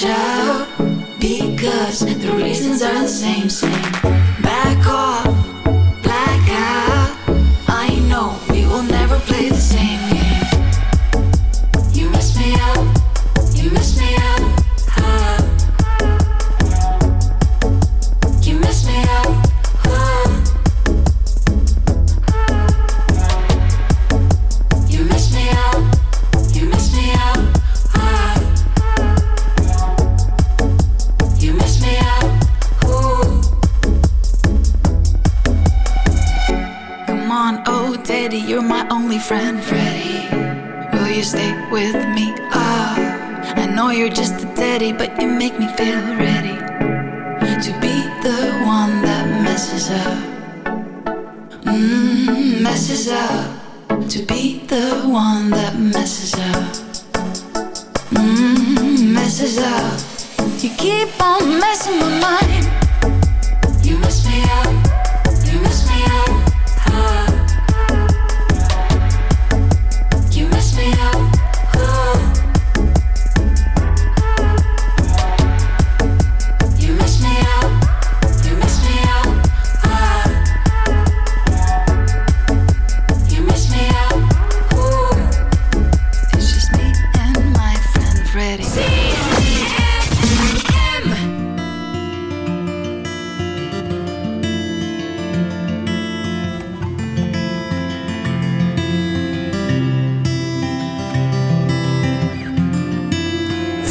shout because the reasons are the same, same.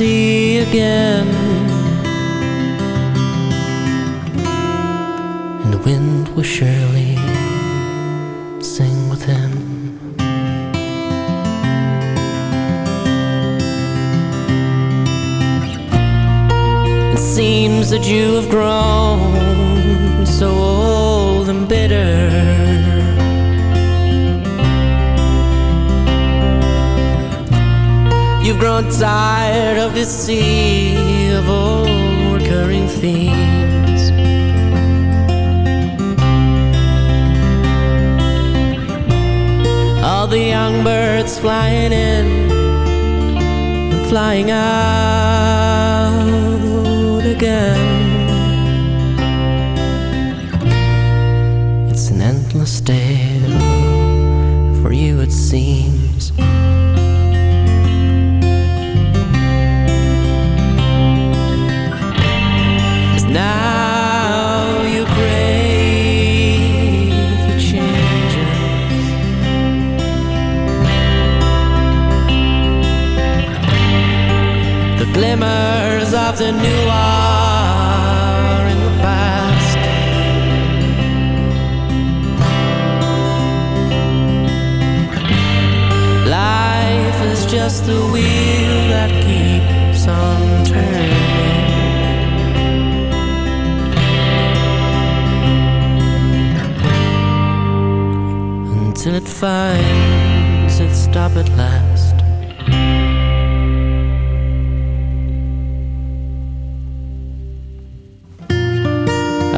see again. And the wind will surely sing with him. It seems that you have grown. grown tired of the sea of old recurring themes. All the young birds flying in and flying out. of the new are in the past. Life is just the wheel that keeps on turning. Till it finds its stop at last.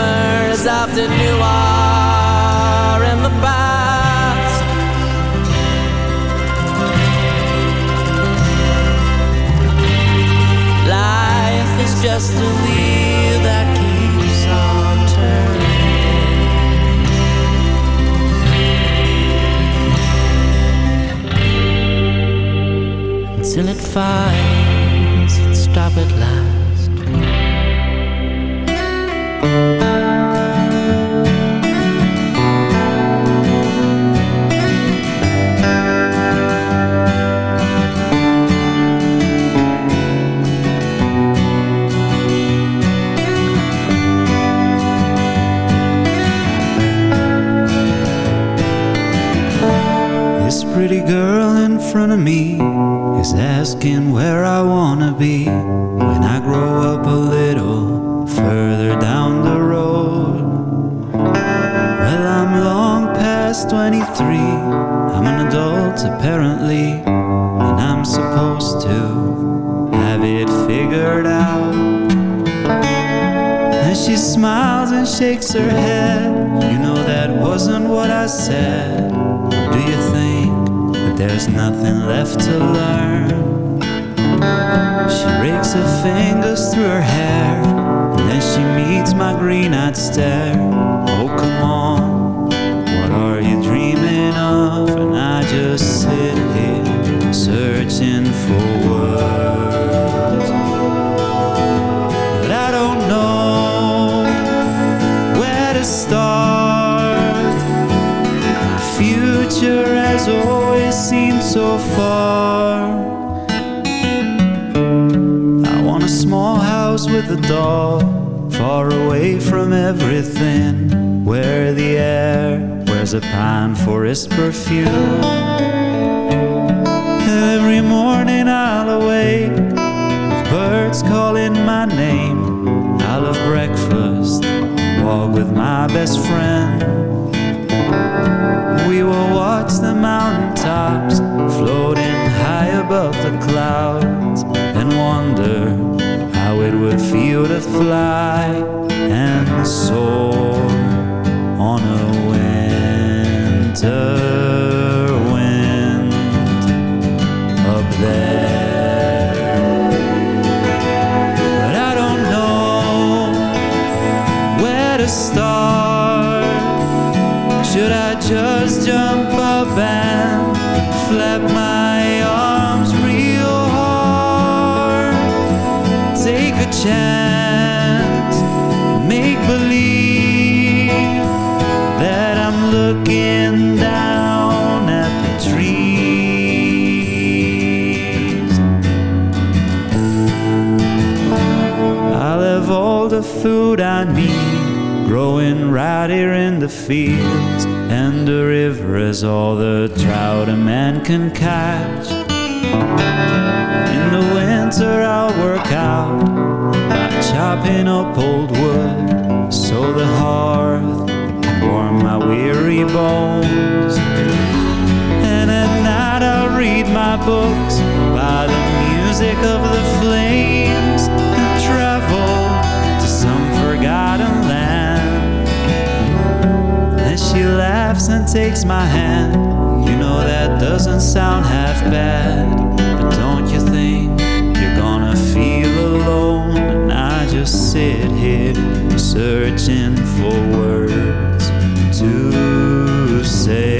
summers after New are in the past. Life is just a wheel that keeps on turning until it finds its stop at last asking where I wanna be shakes her head. You know that wasn't what I said. Do you think that there's nothing left to learn? She rakes her fingers through her hair, and then she meets my green-eyed stare. Oh, come on, what are you dreaming of? And I just sit here searching for words. A dog, far away from everything, where the air wears a pine forest perfume. Every morning I'll awake with birds calling my name. I'll have breakfast, walk with my best friend. We will watch the mountain tops floating high above the clouds and wonder it would feel to fly. And soar right here in the fields, and the river is all the trout a man can catch. In the winter, I'll work out by chopping up old wood so the hearth can warm my weary bones. And at night, I'll read my books by the music of she laughs and takes my hand. You know that doesn't sound half bad, but don't you think you're gonna feel alone? And I just sit here searching for words to say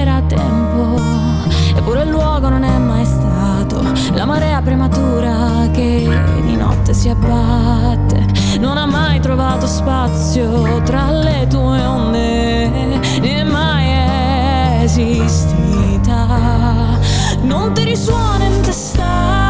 era tempo, eppure il luogo non è mai stato la marea prematura che di notte si abbatte, non ha mai trovato spazio tra le tue onde, né mai esistita, non ti risuona in testa.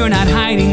FM. Oh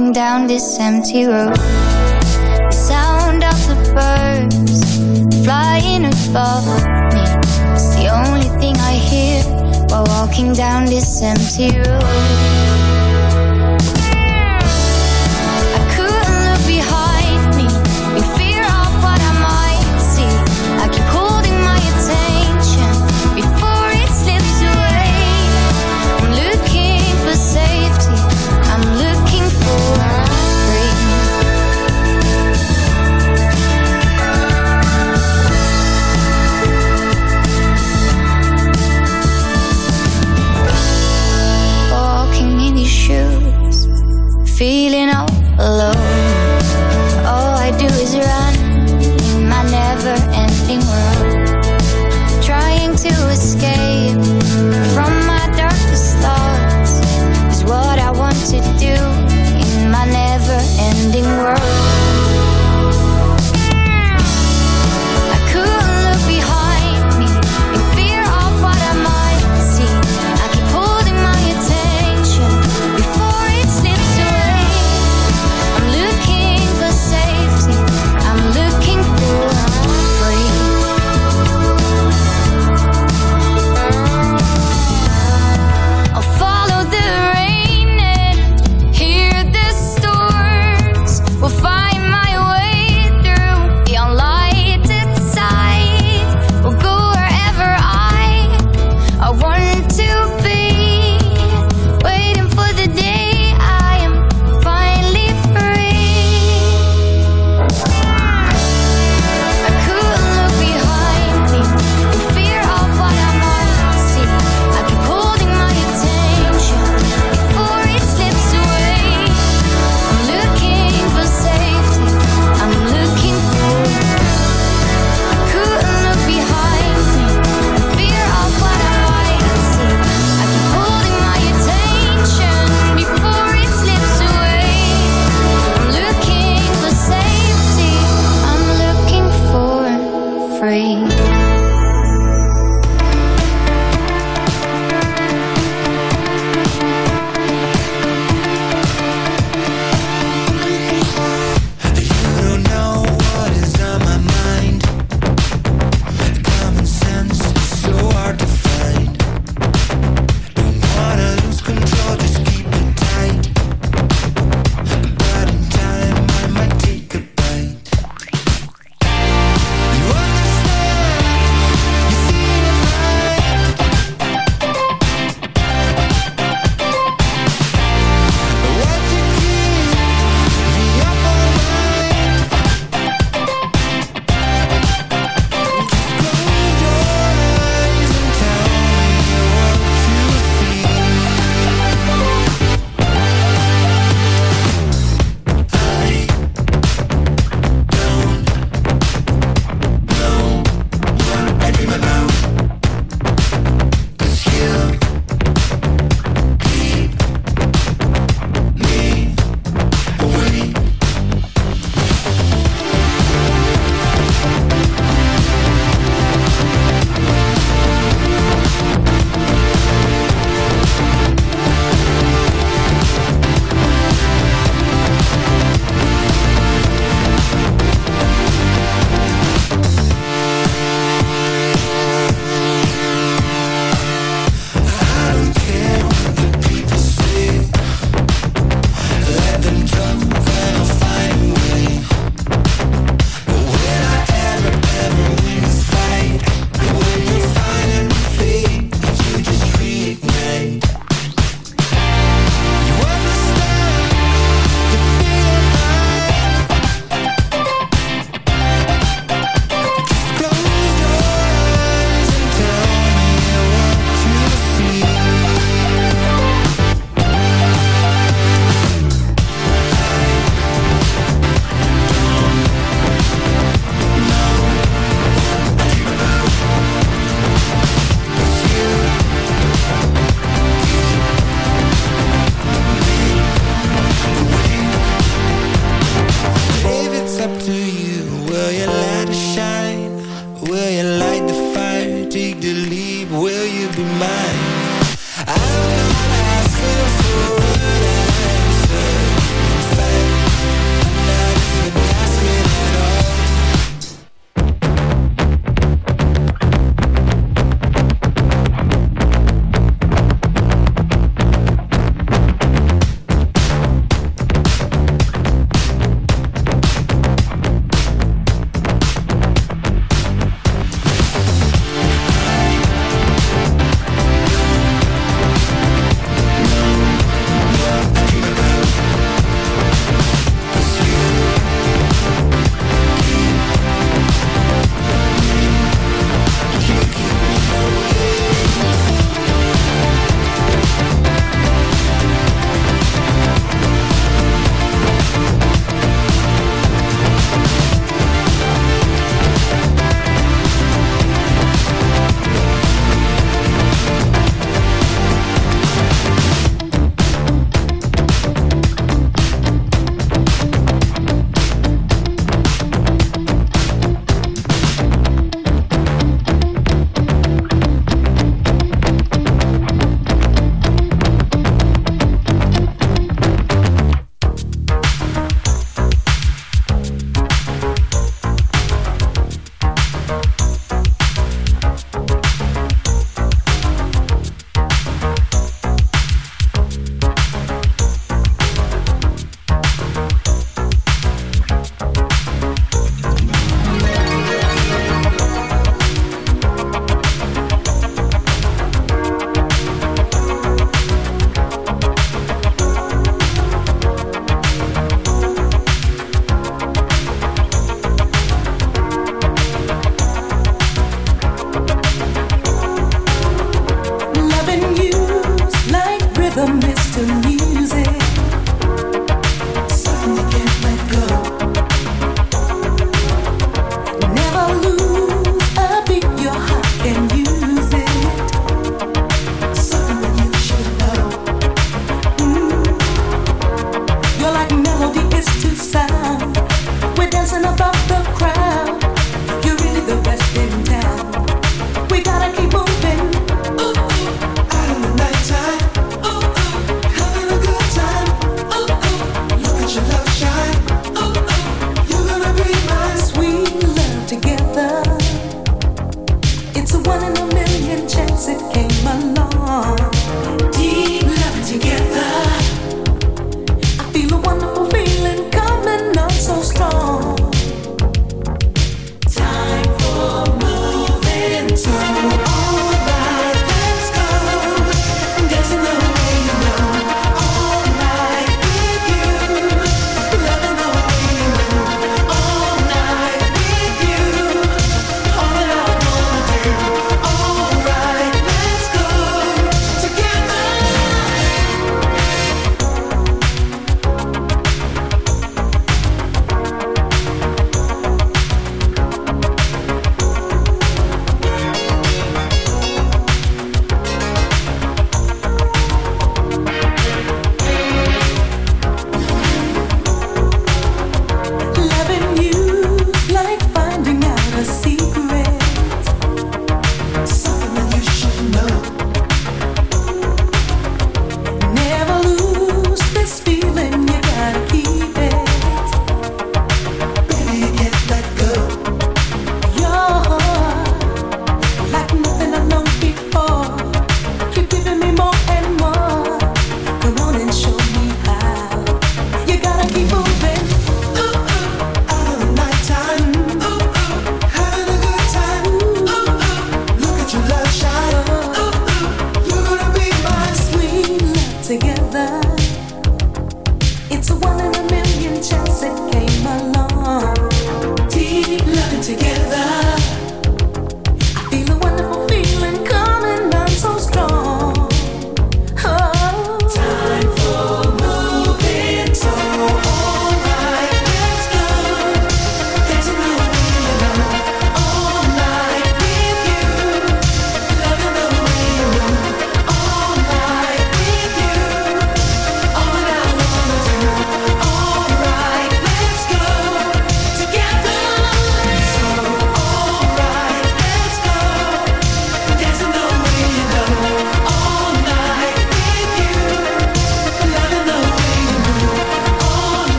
walking down this empty road.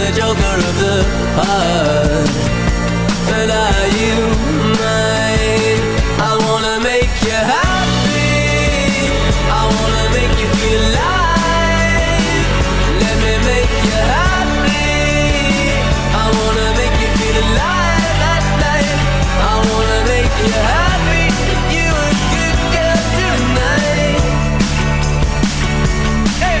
and a joker of the heart. But are you mine? I wanna make you happy. I wanna make you feel alive. Let me make you happy. I wanna make you feel alive at night. I wanna make you happy. You a good girl tonight. Hey.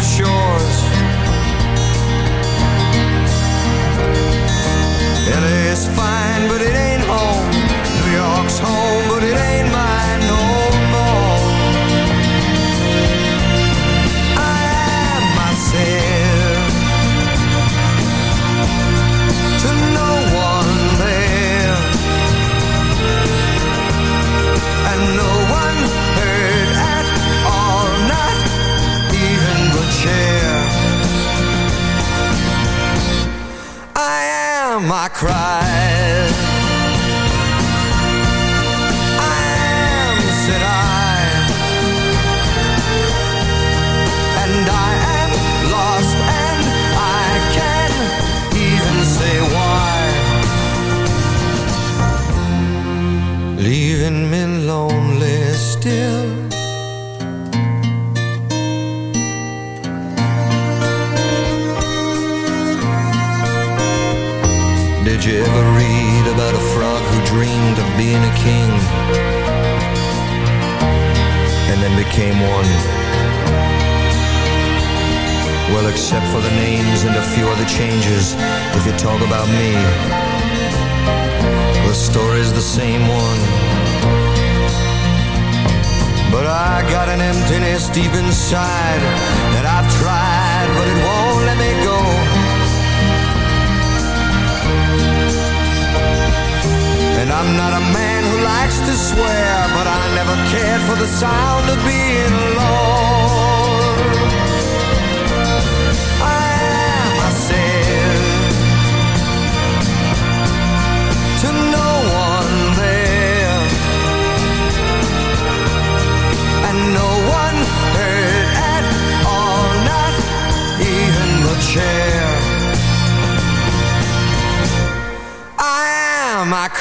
Two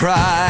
am,